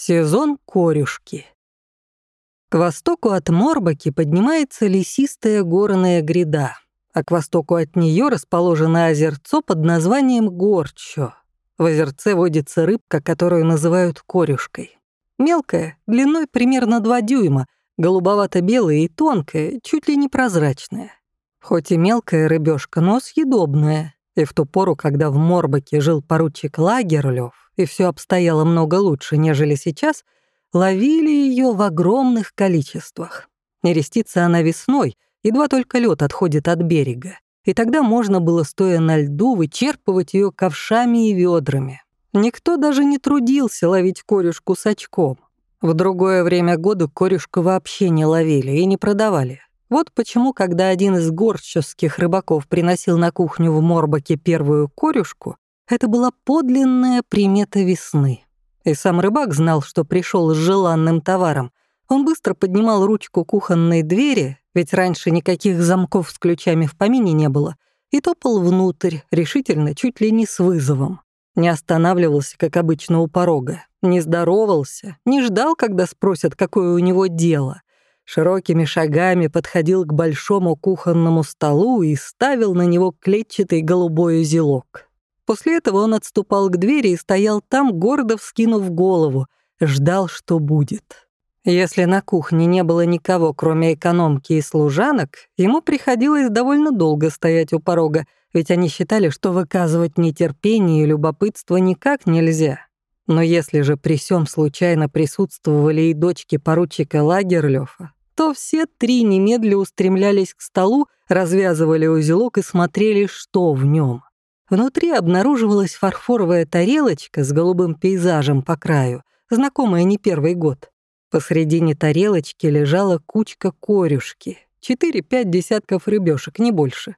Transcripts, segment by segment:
Сезон корюшки. К востоку от Морбаки поднимается лесистая горная гряда, а к востоку от нее расположено озерцо под названием Горчо. В озерце водится рыбка, которую называют корюшкой. Мелкая, длиной примерно 2 дюйма, голубовато-белая и тонкая, чуть ли не прозрачная. Хоть и мелкая рыбешка, но съедобная. И в ту пору, когда в Морбаке жил поручик Лагерлёв, и все обстояло много лучше, нежели сейчас, ловили ее в огромных количествах. Нерестится она весной, едва только лед отходит от берега, и тогда можно было, стоя на льду, вычерпывать ее ковшами и ведрами. Никто даже не трудился ловить корюшку с очком. В другое время года корюшку вообще не ловили и не продавали. Вот почему, когда один из горчевских рыбаков приносил на кухню в Морбаке первую корюшку, это была подлинная примета весны. И сам рыбак знал, что пришел с желанным товаром. Он быстро поднимал ручку кухонной двери, ведь раньше никаких замков с ключами в помине не было, и топал внутрь, решительно, чуть ли не с вызовом. Не останавливался, как обычно, у порога, не здоровался, не ждал, когда спросят, какое у него дело. Широкими шагами подходил к большому кухонному столу и ставил на него клетчатый голубой узелок. После этого он отступал к двери и стоял там, гордо вскинув голову, ждал, что будет. Если на кухне не было никого, кроме экономки и служанок, ему приходилось довольно долго стоять у порога, ведь они считали, что выказывать нетерпение и любопытство никак нельзя. Но если же при сём случайно присутствовали и дочки поручика Лагерлёфа, то все три немедля устремлялись к столу, развязывали узелок и смотрели, что в нем. Внутри обнаруживалась фарфоровая тарелочка с голубым пейзажем по краю, знакомая не первый год. Посредине тарелочки лежала кучка корюшки, четыре-пять десятков рыбешек, не больше.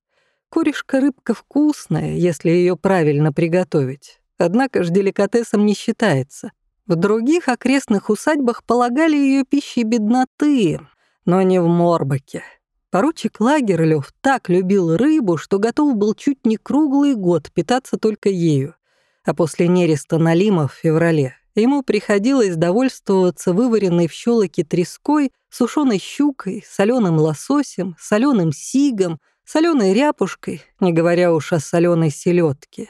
Корешка-рыбка вкусная, если ее правильно приготовить. Однако ж деликатесом не считается. В других окрестных усадьбах полагали ее пищей бедноты, но не в Морбаке. Поручик Лагерлёв так любил рыбу, что готов был чуть не круглый год питаться только ею. А после нереста налима в феврале ему приходилось довольствоваться вываренной в щелоке треской, сушеной щукой, соленым лососем, соленым сигом, соленой ряпушкой, не говоря уж о соленой селедке.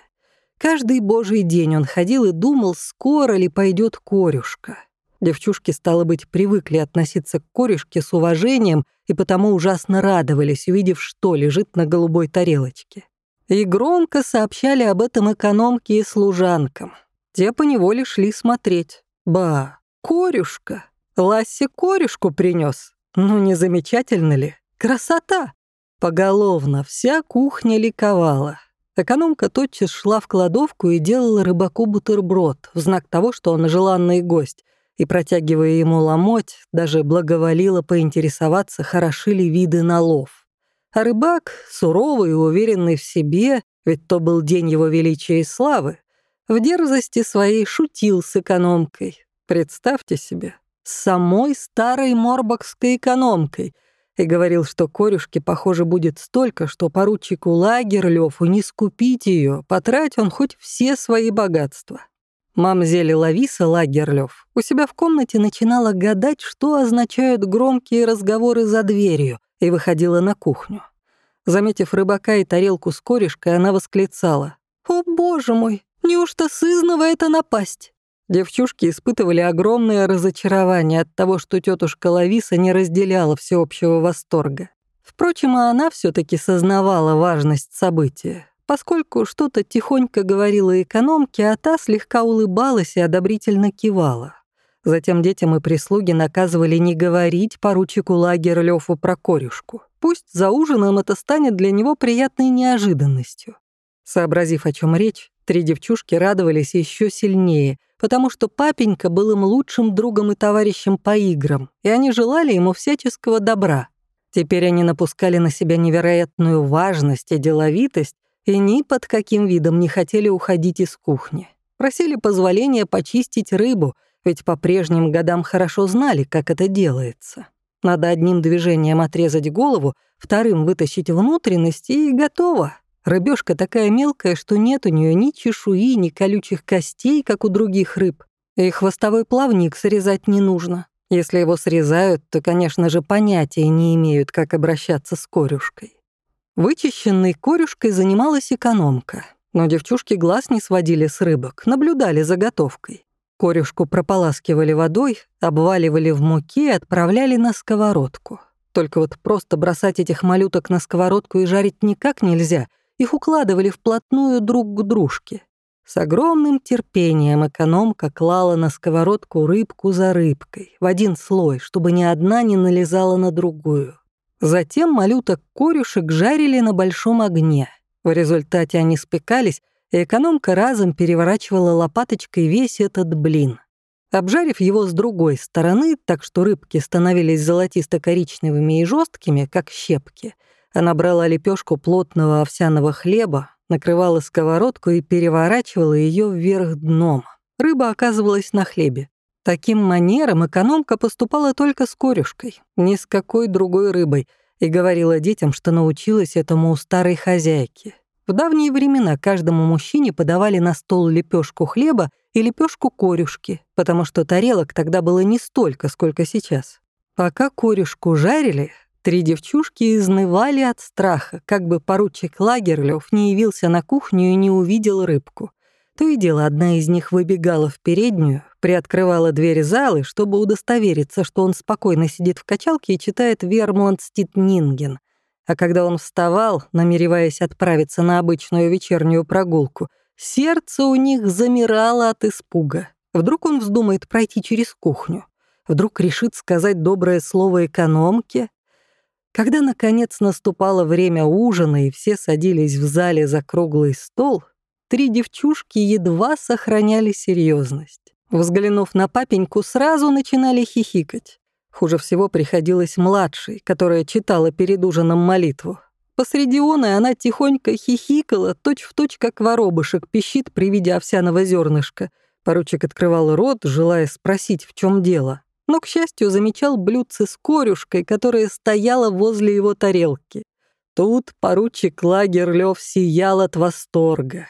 Каждый божий день он ходил и думал, скоро ли пойдет корюшка. Девчушки, стало быть, привыкли относиться к корешке с уважением и потому ужасно радовались, увидев, что лежит на голубой тарелочке. И громко сообщали об этом экономке и служанкам. Те поневоле шли смотреть. «Ба, корюшка! Ласси корюшку принес. Ну, не замечательно ли? Красота!» Поголовно вся кухня ликовала. Экономка тотчас шла в кладовку и делала рыбаку бутерброд в знак того, что он желанный гость, и, протягивая ему ломоть, даже благоволила поинтересоваться, хороши ли виды на лов. А рыбак, суровый и уверенный в себе, ведь то был день его величия и славы, в дерзости своей шутил с экономкой. Представьте себе, с самой старой морбокской экономкой, и говорил, что корюшки, похоже, будет столько, что поручику Лагерлёфу не скупить ее, потрать он хоть все свои богатства. Мамзели Лависа Лагерлёв у себя в комнате начинала гадать, что означают громкие разговоры за дверью, и выходила на кухню. Заметив рыбака и тарелку с корешкой, она восклицала. «О, боже мой, неужто сызнова это напасть?» Девчушки испытывали огромное разочарование от того, что тетушка Лависа не разделяла всеобщего восторга. Впрочем, и она все таки сознавала важность события поскольку что-то тихонько говорила экономке, а та слегка улыбалась и одобрительно кивала. Затем детям и прислуги наказывали не говорить поручику Лагерлёфу про корюшку. Пусть за ужином это станет для него приятной неожиданностью. Сообразив, о чем речь, три девчушки радовались еще сильнее, потому что папенька был им лучшим другом и товарищем по играм, и они желали ему всяческого добра. Теперь они напускали на себя невероятную важность и деловитость, и ни под каким видом не хотели уходить из кухни. Просили позволения почистить рыбу, ведь по прежним годам хорошо знали, как это делается. Надо одним движением отрезать голову, вторым вытащить внутренности и готово. Рыбешка такая мелкая, что нет у нее ни чешуи, ни колючих костей, как у других рыб. И хвостовой плавник срезать не нужно. Если его срезают, то, конечно же, понятия не имеют, как обращаться с корюшкой. Вычищенной корюшкой занималась экономка, но девчушки глаз не сводили с рыбок, наблюдали за готовкой. Корюшку прополаскивали водой, обваливали в муке и отправляли на сковородку. Только вот просто бросать этих малюток на сковородку и жарить никак нельзя, их укладывали вплотную друг к дружке. С огромным терпением экономка клала на сковородку рыбку за рыбкой, в один слой, чтобы ни одна не налезала на другую. Затем малюток-корюшек жарили на большом огне. В результате они спекались, и экономка разом переворачивала лопаточкой весь этот блин. Обжарив его с другой стороны, так что рыбки становились золотисто-коричневыми и жесткими, как щепки, она брала лепешку плотного овсяного хлеба, накрывала сковородку и переворачивала ее вверх дном. Рыба оказывалась на хлебе. Таким манером экономка поступала только с корюшкой, ни с какой другой рыбой, и говорила детям, что научилась этому у старой хозяйки. В давние времена каждому мужчине подавали на стол лепешку хлеба и лепешку корюшки, потому что тарелок тогда было не столько, сколько сейчас. Пока корюшку жарили, Три девчушки изнывали от страха, как бы поручик Лагерлёв не явился на кухню и не увидел рыбку. То и дело, одна из них выбегала в переднюю, приоткрывала дверь залы, чтобы удостовериться, что он спокойно сидит в качалке и читает Вермланд Ститнинген. А когда он вставал, намереваясь отправиться на обычную вечернюю прогулку, сердце у них замирало от испуга. Вдруг он вздумает пройти через кухню. Вдруг решит сказать доброе слово экономке, когда, наконец, наступало время ужина и все садились в зале за круглый стол, три девчушки едва сохраняли серьезность. Взглянув на папеньку, сразу начинали хихикать. Хуже всего приходилось младшей, которая читала перед ужином молитву. Посреди оной она тихонько хихикала, точь-в-точь, точь, как воробышек пищит при виде овсяного зернышка. Поручик открывал рот, желая спросить, в чем дело но, к счастью, замечал блюдце с корюшкой, которая стояла возле его тарелки. Тут поручик Лагерлёв сиял от восторга.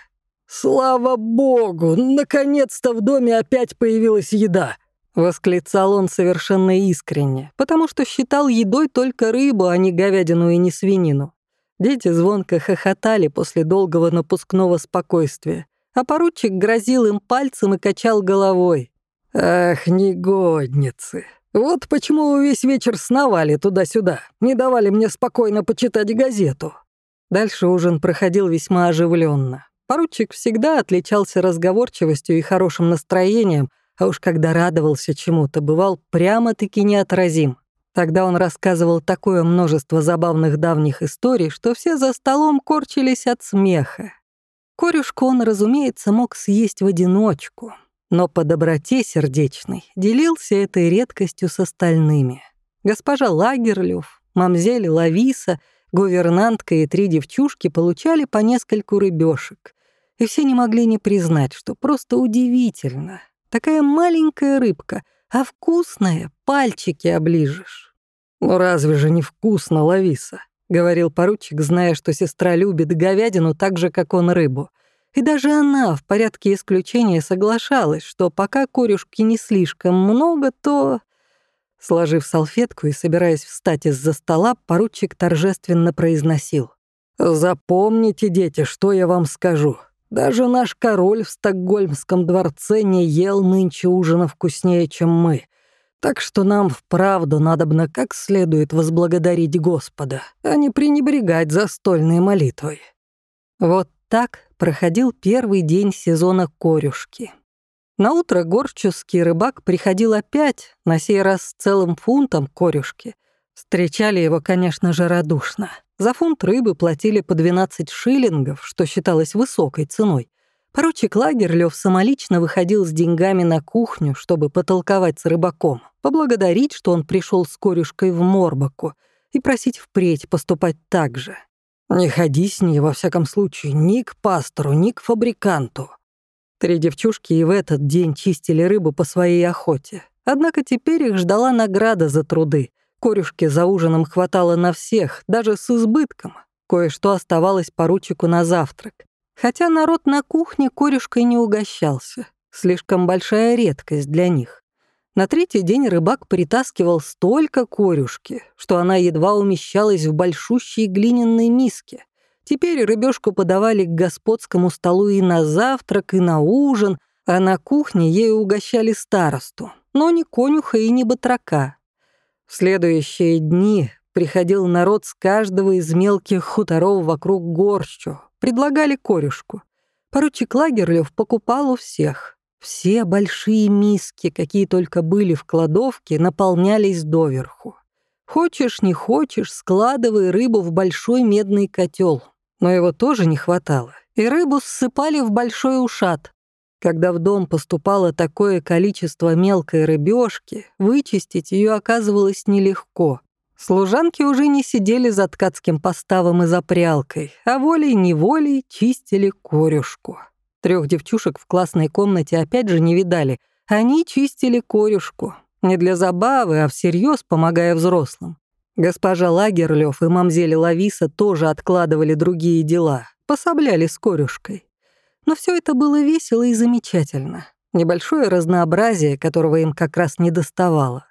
«Слава богу! Наконец-то в доме опять появилась еда!» — восклицал он совершенно искренне, потому что считал едой только рыбу, а не говядину и не свинину. Дети звонко хохотали после долгого напускного спокойствия, а поручик грозил им пальцем и качал головой. «Ах, негодницы! Вот почему вы весь вечер сновали туда-сюда, не давали мне спокойно почитать газету». Дальше ужин проходил весьма оживленно. Поручик всегда отличался разговорчивостью и хорошим настроением, а уж когда радовался чему-то, бывал прямо-таки неотразим. Тогда он рассказывал такое множество забавных давних историй, что все за столом корчились от смеха. Корюшку он, разумеется, мог съесть в одиночку, но по доброте сердечной делился этой редкостью с остальными. Госпожа Лагерлёв, мамзель Лависа, гувернантка и три девчушки получали по нескольку рыбешек, и все не могли не признать, что просто удивительно. Такая маленькая рыбка, а вкусная, пальчики оближешь. «Ну разве же не вкусно, Лависа?» — говорил поручик, зная, что сестра любит говядину так же, как он рыбу — и даже она в порядке исключения соглашалась, что пока корюшки не слишком много, то... Сложив салфетку и собираясь встать из-за стола, поручик торжественно произносил. «Запомните, дети, что я вам скажу. Даже наш король в Стокгольмском дворце не ел нынче ужина вкуснее, чем мы. Так что нам вправду надобно как следует возблагодарить Господа, а не пренебрегать застольной молитвой». Вот так проходил первый день сезона корюшки. Наутро горчуский рыбак приходил опять, на сей раз с целым фунтом корюшки. Встречали его, конечно же, радушно. За фунт рыбы платили по 12 шиллингов, что считалось высокой ценой. Поручик Лагерлёв самолично выходил с деньгами на кухню, чтобы потолковать с рыбаком, поблагодарить, что он пришел с корюшкой в Морбаку, и просить впредь поступать так же. Не ходи с ней, во всяком случае, ни к пастору, ни к фабриканту. Три девчушки и в этот день чистили рыбу по своей охоте. Однако теперь их ждала награда за труды. Корюшки за ужином хватало на всех, даже с избытком. Кое-что оставалось поручику на завтрак. Хотя народ на кухне корюшкой не угощался. Слишком большая редкость для них. На третий день рыбак притаскивал столько корюшки, что она едва умещалась в большущей глиняной миске. Теперь рыбешку подавали к господскому столу и на завтрак, и на ужин, а на кухне ею угощали старосту, но не конюха и не батрака. В следующие дни приходил народ с каждого из мелких хуторов вокруг горщу, предлагали корюшку. Поручик Лагерлёв покупал у всех. Все большие миски, какие только были в кладовке, наполнялись доверху. Хочешь, не хочешь, складывай рыбу в большой медный котел. Но его тоже не хватало, и рыбу ссыпали в большой ушат. Когда в дом поступало такое количество мелкой рыбешки, вычистить ее оказывалось нелегко. Служанки уже не сидели за ткацким поставом и за прялкой, а волей-неволей чистили корюшку. Трех девчушек в классной комнате опять же не видали. Они чистили корюшку. Не для забавы, а всерьез помогая взрослым. Госпожа Лагерлёв и мамзели Лависа тоже откладывали другие дела, пособляли с корюшкой. Но все это было весело и замечательно. Небольшое разнообразие, которого им как раз не доставало.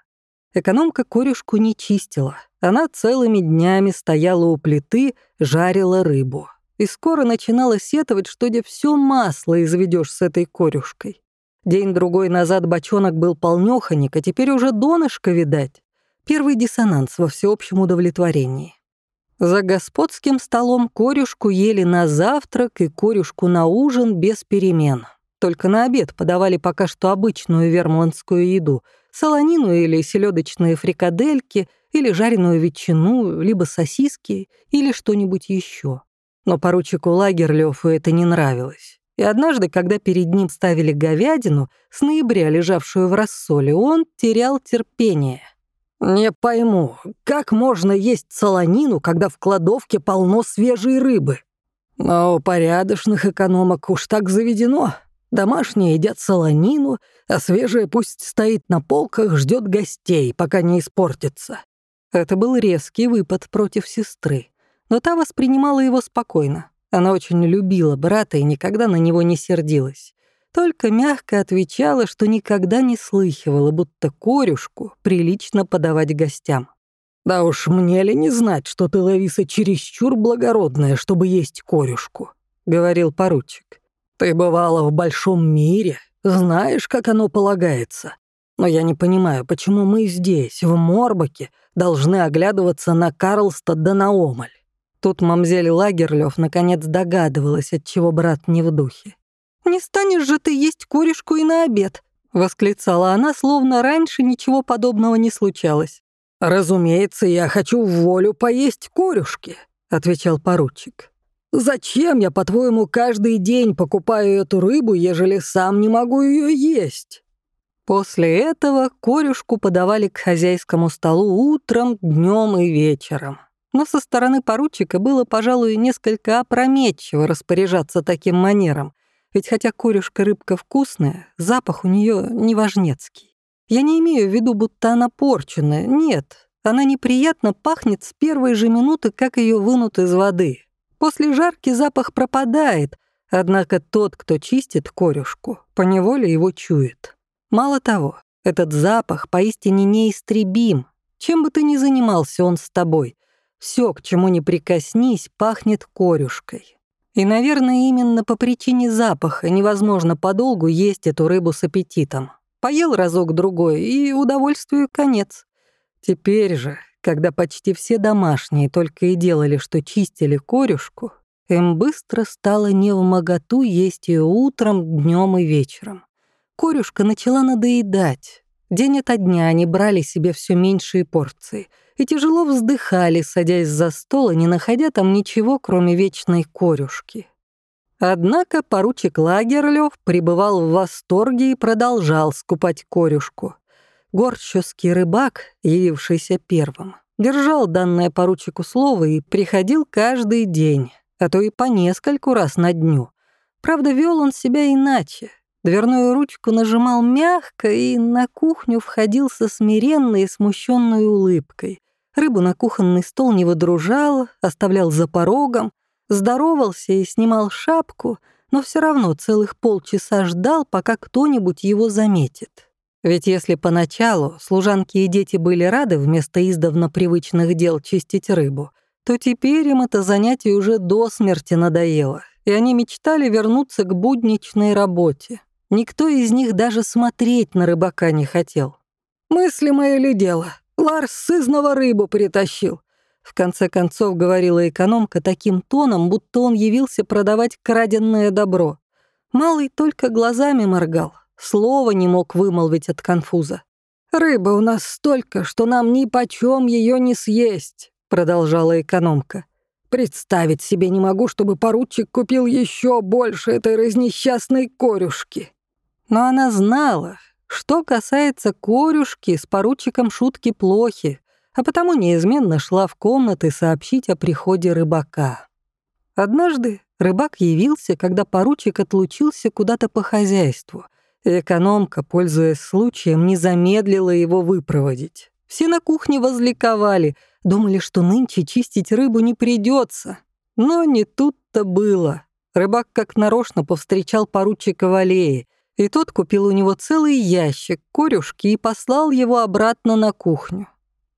Экономка корюшку не чистила. Она целыми днями стояла у плиты, жарила рыбу. И скоро начинала сетовать, что где все масло изведешь с этой корюшкой. День-другой назад бочонок был полнёхонек, а теперь уже донышко видать. Первый диссонанс во всеобщем удовлетворении. За господским столом корюшку ели на завтрак и корюшку на ужин без перемен. Только на обед подавали пока что обычную вермландскую еду — солонину или селедочные фрикадельки, или жареную ветчину, либо сосиски, или что-нибудь еще. Но поручику Лагерлёфу это не нравилось. И однажды, когда перед ним ставили говядину, с ноября лежавшую в рассоле, он терял терпение. «Не пойму, как можно есть солонину, когда в кладовке полно свежей рыбы?» «Но у порядочных экономок уж так заведено», Домашние едят солонину, а свежая пусть стоит на полках, ждет гостей, пока не испортится. Это был резкий выпад против сестры, но та воспринимала его спокойно. Она очень любила брата и никогда на него не сердилась. Только мягко отвечала, что никогда не слыхивала, будто корюшку прилично подавать гостям. «Да уж мне ли не знать, что ты, Лависа, чересчур благородная, чтобы есть корюшку», — говорил поручик. Ты бывала в большом мире, знаешь, как оно полагается. Но я не понимаю, почему мы здесь, в Морбаке, должны оглядываться на Карлстад да на Омаль. Тут мамзель Лагерлёв наконец догадывалась, от чего брат не в духе. «Не станешь же ты есть корешку и на обед», — восклицала она, словно раньше ничего подобного не случалось. «Разумеется, я хочу в волю поесть корюшки», — отвечал поручик. Зачем я, по-твоему, каждый день покупаю эту рыбу, ежели сам не могу ее есть?» После этого корюшку подавали к хозяйскому столу утром, днем и вечером. Но со стороны поручика было, пожалуй, несколько опрометчиво распоряжаться таким манером, ведь хотя корюшка рыбка вкусная, запах у нее неважнецкий. Я не имею в виду, будто она порченная, нет, она неприятно пахнет с первой же минуты, как ее вынут из воды, После жарки запах пропадает, однако тот, кто чистит корюшку, поневоле его чует. Мало того, этот запах поистине неистребим. Чем бы ты ни занимался, он с тобой. Все, к чему не прикоснись, пахнет корюшкой. И, наверное, именно по причине запаха невозможно подолгу есть эту рыбу с аппетитом. Поел разок-другой, и удовольствию конец. Теперь же, когда почти все домашние только и делали, что чистили корюшку, им быстро стало не в моготу есть ее утром, днем и вечером. Корюшка начала надоедать. День ото дня они брали себе все меньшие порции и тяжело вздыхали, садясь за стол и не находя там ничего, кроме вечной корюшки. Однако поручик Лагерлёв пребывал в восторге и продолжал скупать корюшку. Горчевский рыбак, явившийся первым, держал данное поручику слово и приходил каждый день, а то и по нескольку раз на дню. Правда, вел он себя иначе. Дверную ручку нажимал мягко и на кухню входил со смиренной и смущенной улыбкой. Рыбу на кухонный стол не выдружал, оставлял за порогом, здоровался и снимал шапку, но все равно целых полчаса ждал, пока кто-нибудь его заметит. Ведь если поначалу служанки и дети были рады вместо издавна привычных дел чистить рыбу, то теперь им это занятие уже до смерти надоело, и они мечтали вернуться к будничной работе. Никто из них даже смотреть на рыбака не хотел. «Мыслимое ли дело? Ларс сызного рыбу притащил. В конце концов говорила экономка таким тоном, будто он явился продавать краденное добро. Малый только глазами моргал, слова не мог вымолвить от конфуза. «Рыбы у нас столько, что нам ни почем ее не съесть», — продолжала экономка. «Представить себе не могу, чтобы поручик купил еще больше этой разнесчастной корюшки». Но она знала, что касается корюшки, с поручиком шутки плохи, а потому неизменно шла в комнаты сообщить о приходе рыбака. Однажды рыбак явился, когда поручик отлучился куда-то по хозяйству, и экономка, пользуясь случаем, не замедлила его выпроводить. Все на кухне возликовали, думали, что нынче чистить рыбу не придется. Но не тут-то было. Рыбак как нарочно повстречал поручика в аллее, и тот купил у него целый ящик корюшки и послал его обратно на кухню.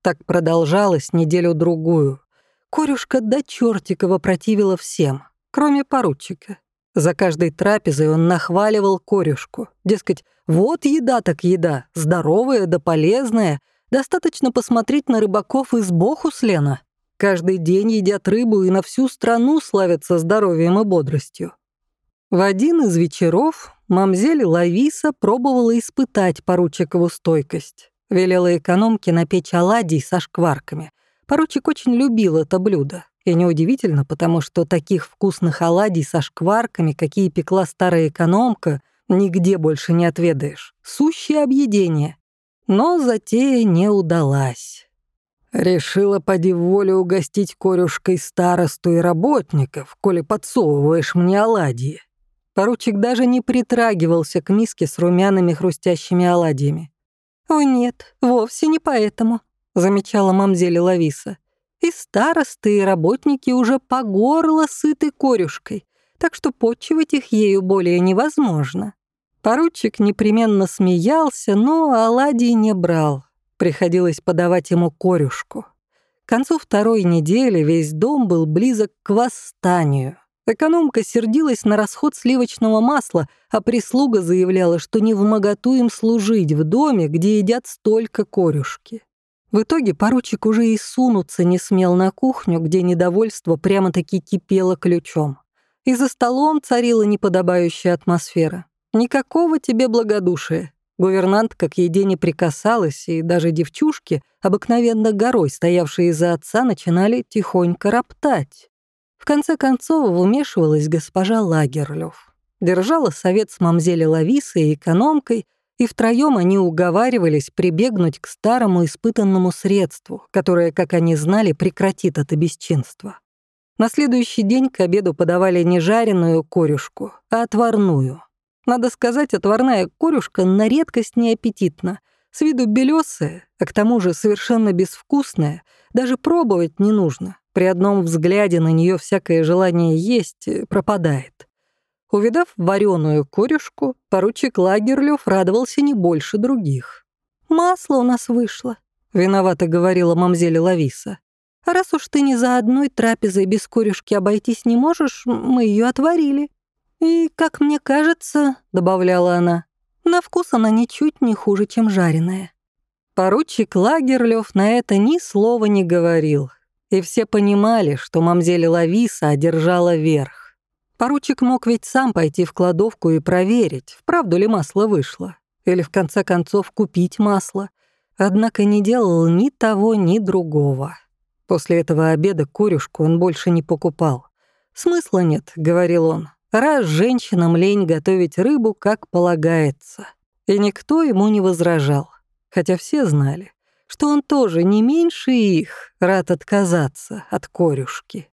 Так продолжалось неделю-другую. Корюшка до чертикова противила всем, кроме поручика. За каждой трапезой он нахваливал корюшку. Дескать, вот еда так еда, здоровая да полезная. Достаточно посмотреть на рыбаков из Бохуслена. Каждый день едят рыбу и на всю страну славятся здоровьем и бодростью. В один из вечеров мамзель Лависа пробовала испытать поручикову стойкость. Велела экономке напечь оладий со шкварками. Поручик очень любил это блюдо. И неудивительно, потому что таких вкусных оладий со шкварками, какие пекла старая экономка, нигде больше не отведаешь. Сущее объедение. Но затея не удалась. Решила, поди в волю, угостить корюшкой старосту и работников, коли подсовываешь мне оладьи. Поручик даже не притрагивался к миске с румяными хрустящими оладьями. «О нет, вовсе не поэтому», — замечала мамзели Лависа. «И старосты, и работники уже по горло сыты корюшкой, так что почивать их ею более невозможно». Поручик непременно смеялся, но оладий не брал. Приходилось подавать ему корюшку. К концу второй недели весь дом был близок к восстанию. Экономка сердилась на расход сливочного масла, а прислуга заявляла, что не в моготу им служить в доме, где едят столько корюшки. В итоге поручик уже и сунуться не смел на кухню, где недовольство прямо-таки кипело ключом. И за столом царила неподобающая атмосфера. Никакого тебе благодушия. Гувернантка к еде не прикасалась, и даже девчушки, обыкновенно горой стоявшие за отца, начинали тихонько роптать. В конце концов вмешивалась госпожа Лагерлёв. Держала совет с мамзели Лависой и экономкой, и втроем они уговаривались прибегнуть к старому испытанному средству, которое, как они знали, прекратит это бесчинство. На следующий день к обеду подавали не жареную корюшку, а отварную. Надо сказать, отварная корюшка на редкость неаппетитна. С виду белесая, а к тому же совершенно безвкусная, даже пробовать не нужно. При одном взгляде на нее всякое желание есть э, пропадает. Увидав вареную корюшку, поручик Лагерлёв радовался не больше других. «Масло у нас вышло», — виновато говорила мамзель Лависа. «А раз уж ты ни за одной трапезой без корюшки обойтись не можешь, мы ее отварили. И, как мне кажется, — добавляла она, — на вкус она ничуть не хуже, чем жареная». Поручик Лагерлёв на это ни слова не говорил, и все понимали, что мамзель Лависа одержала верх. Поручик мог ведь сам пойти в кладовку и проверить, вправду ли масло вышло, или в конце концов купить масло, однако не делал ни того, ни другого. После этого обеда корюшку он больше не покупал. «Смысла нет», — говорил он, — «раз женщинам лень готовить рыбу, как полагается». И никто ему не возражал, хотя все знали, что он тоже не меньше их рад отказаться от корюшки.